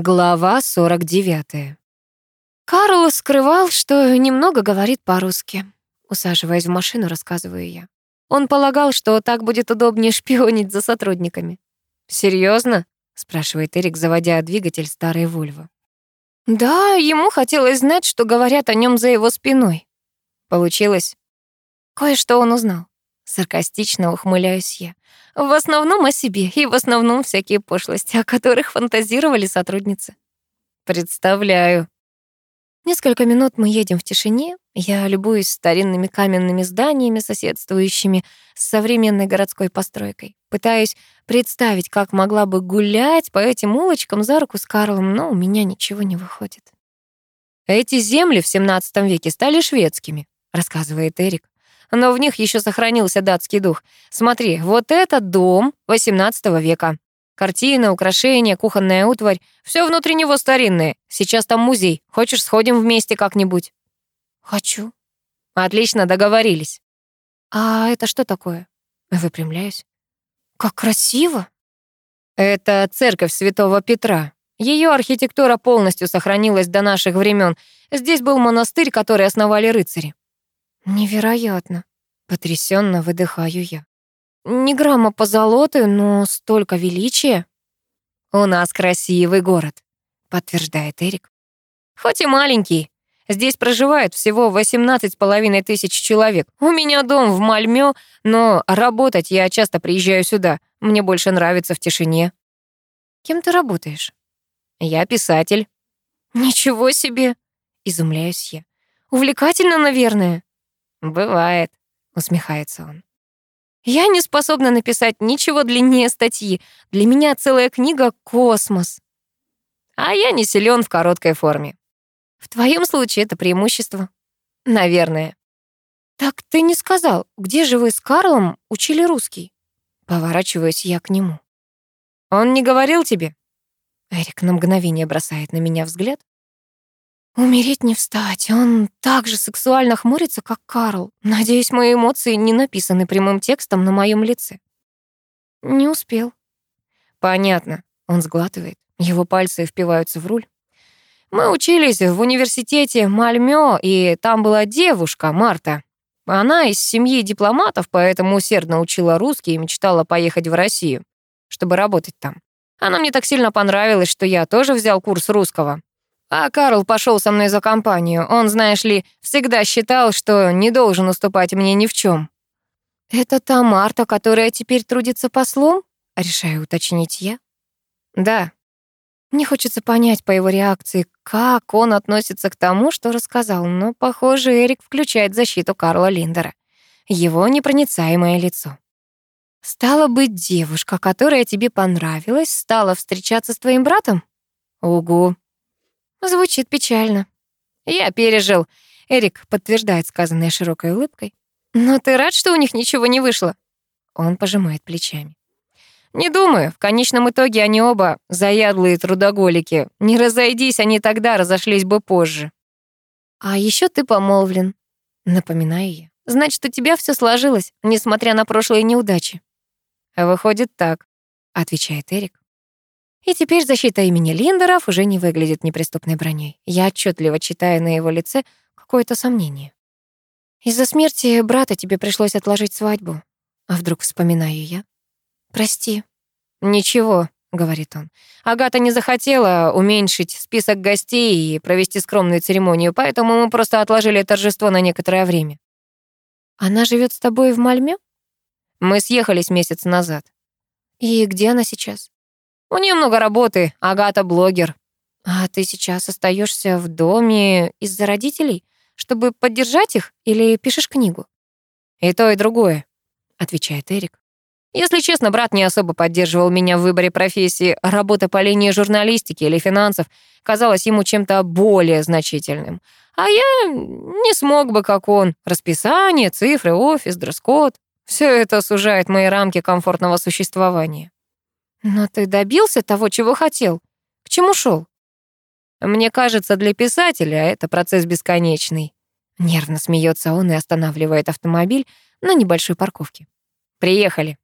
Глава 49. Карл скрывал, что немного говорит по-русски. Усаживаясь в машину, рассказываю я. Он полагал, что так будет удобнее шпионить за сотрудниками. Серьезно? спрашивает Эрик, заводя двигатель старой Вольво. Да, ему хотелось знать, что говорят о нем за его спиной. Получилось. Кое-что он узнал. Саркастично ухмыляюсь я. В основном о себе и в основном всякие пошлости, о которых фантазировали сотрудницы. Представляю. Несколько минут мы едем в тишине. Я любуюсь старинными каменными зданиями, соседствующими с современной городской постройкой. Пытаюсь представить, как могла бы гулять по этим улочкам за руку с Карлом, но у меня ничего не выходит. Эти земли в XVII веке стали шведскими, рассказывает Эрик но в них еще сохранился датский дух. Смотри, вот этот дом XVIII века. Картины, украшения, кухонная утварь. Все внутри него старинное. Сейчас там музей. Хочешь, сходим вместе как-нибудь? Хочу. Отлично, договорились. А это что такое? Выпрямляюсь. Как красиво. Это церковь Святого Петра. Ее архитектура полностью сохранилась до наших времен. Здесь был монастырь, который основали рыцари. Невероятно. Потрясенно выдыхаю я. Ни грамма позолоты, но столько величия. У нас красивый город, подтверждает Эрик. Хоть и маленький. Здесь проживает всего 18 с половиной тысяч человек. У меня дом в Мальмё, но работать я часто приезжаю сюда. Мне больше нравится в тишине. Кем ты работаешь? Я писатель. Ничего себе, изумляюсь я. Увлекательно, наверное. «Бывает», — усмехается он. «Я не способна написать ничего длиннее статьи. Для меня целая книга — космос. А я не силен в короткой форме. В твоем случае это преимущество. Наверное. Так ты не сказал, где же вы с Карлом учили русский? Поворачиваюсь я к нему. Он не говорил тебе? Эрик на мгновение бросает на меня взгляд, Умереть не встать. Он так же сексуально хмурится, как Карл. Надеюсь, мои эмоции не написаны прямым текстом на моем лице. Не успел. Понятно. Он сглатывает. Его пальцы впиваются в руль. Мы учились в университете Мальмё, и там была девушка, Марта. Она из семьи дипломатов, поэтому усердно учила русский и мечтала поехать в Россию, чтобы работать там. Она мне так сильно понравилась, что я тоже взял курс русского. А Карл пошел со мной за компанию. Он, знаешь ли, всегда считал, что не должен уступать мне ни в чем. «Это та Марта, которая теперь трудится послом?» Решаю уточнить я. «Да». Мне хочется понять по его реакции, как он относится к тому, что рассказал, но, похоже, Эрик включает защиту Карла Линдера. Его непроницаемое лицо. «Стала быть, девушка, которая тебе понравилась, стала встречаться с твоим братом?» «Угу», Звучит печально. Я пережил. Эрик подтверждает сказанное широкой улыбкой. Но ты рад, что у них ничего не вышло? Он пожимает плечами. Не думаю. В конечном итоге они оба заядлые трудоголики. Не разойдись они тогда, разошлись бы позже. А еще ты помолвлен. Напоминаю я. Значит, у тебя все сложилось, несмотря на прошлые неудачи. Выходит так, отвечает Эрик. И теперь защита имени Линдеров уже не выглядит неприступной броней. Я отчетливо читаю на его лице какое-то сомнение. Из-за смерти брата тебе пришлось отложить свадьбу. А вдруг вспоминаю я? Прости. Ничего, говорит он. Агата не захотела уменьшить список гостей и провести скромную церемонию, поэтому мы просто отложили торжество на некоторое время. Она живет с тобой в Мальме? Мы съехались месяц назад. И где она сейчас? У нее много работы, Агата блогер. А ты сейчас остаешься в доме из-за родителей, чтобы поддержать их, или пишешь книгу? И то, и другое, отвечает Эрик. Если честно, брат не особо поддерживал меня в выборе профессии. Работа по линии журналистики или финансов казалась ему чем-то более значительным. А я не смог бы, как он. Расписание, цифры, офис, дресс-код. Все это сужает мои рамки комфортного существования. Но ты добился того, чего хотел. К чему шел? Мне кажется, для писателя это процесс бесконечный. Нервно смеется он и останавливает автомобиль на небольшой парковке. Приехали.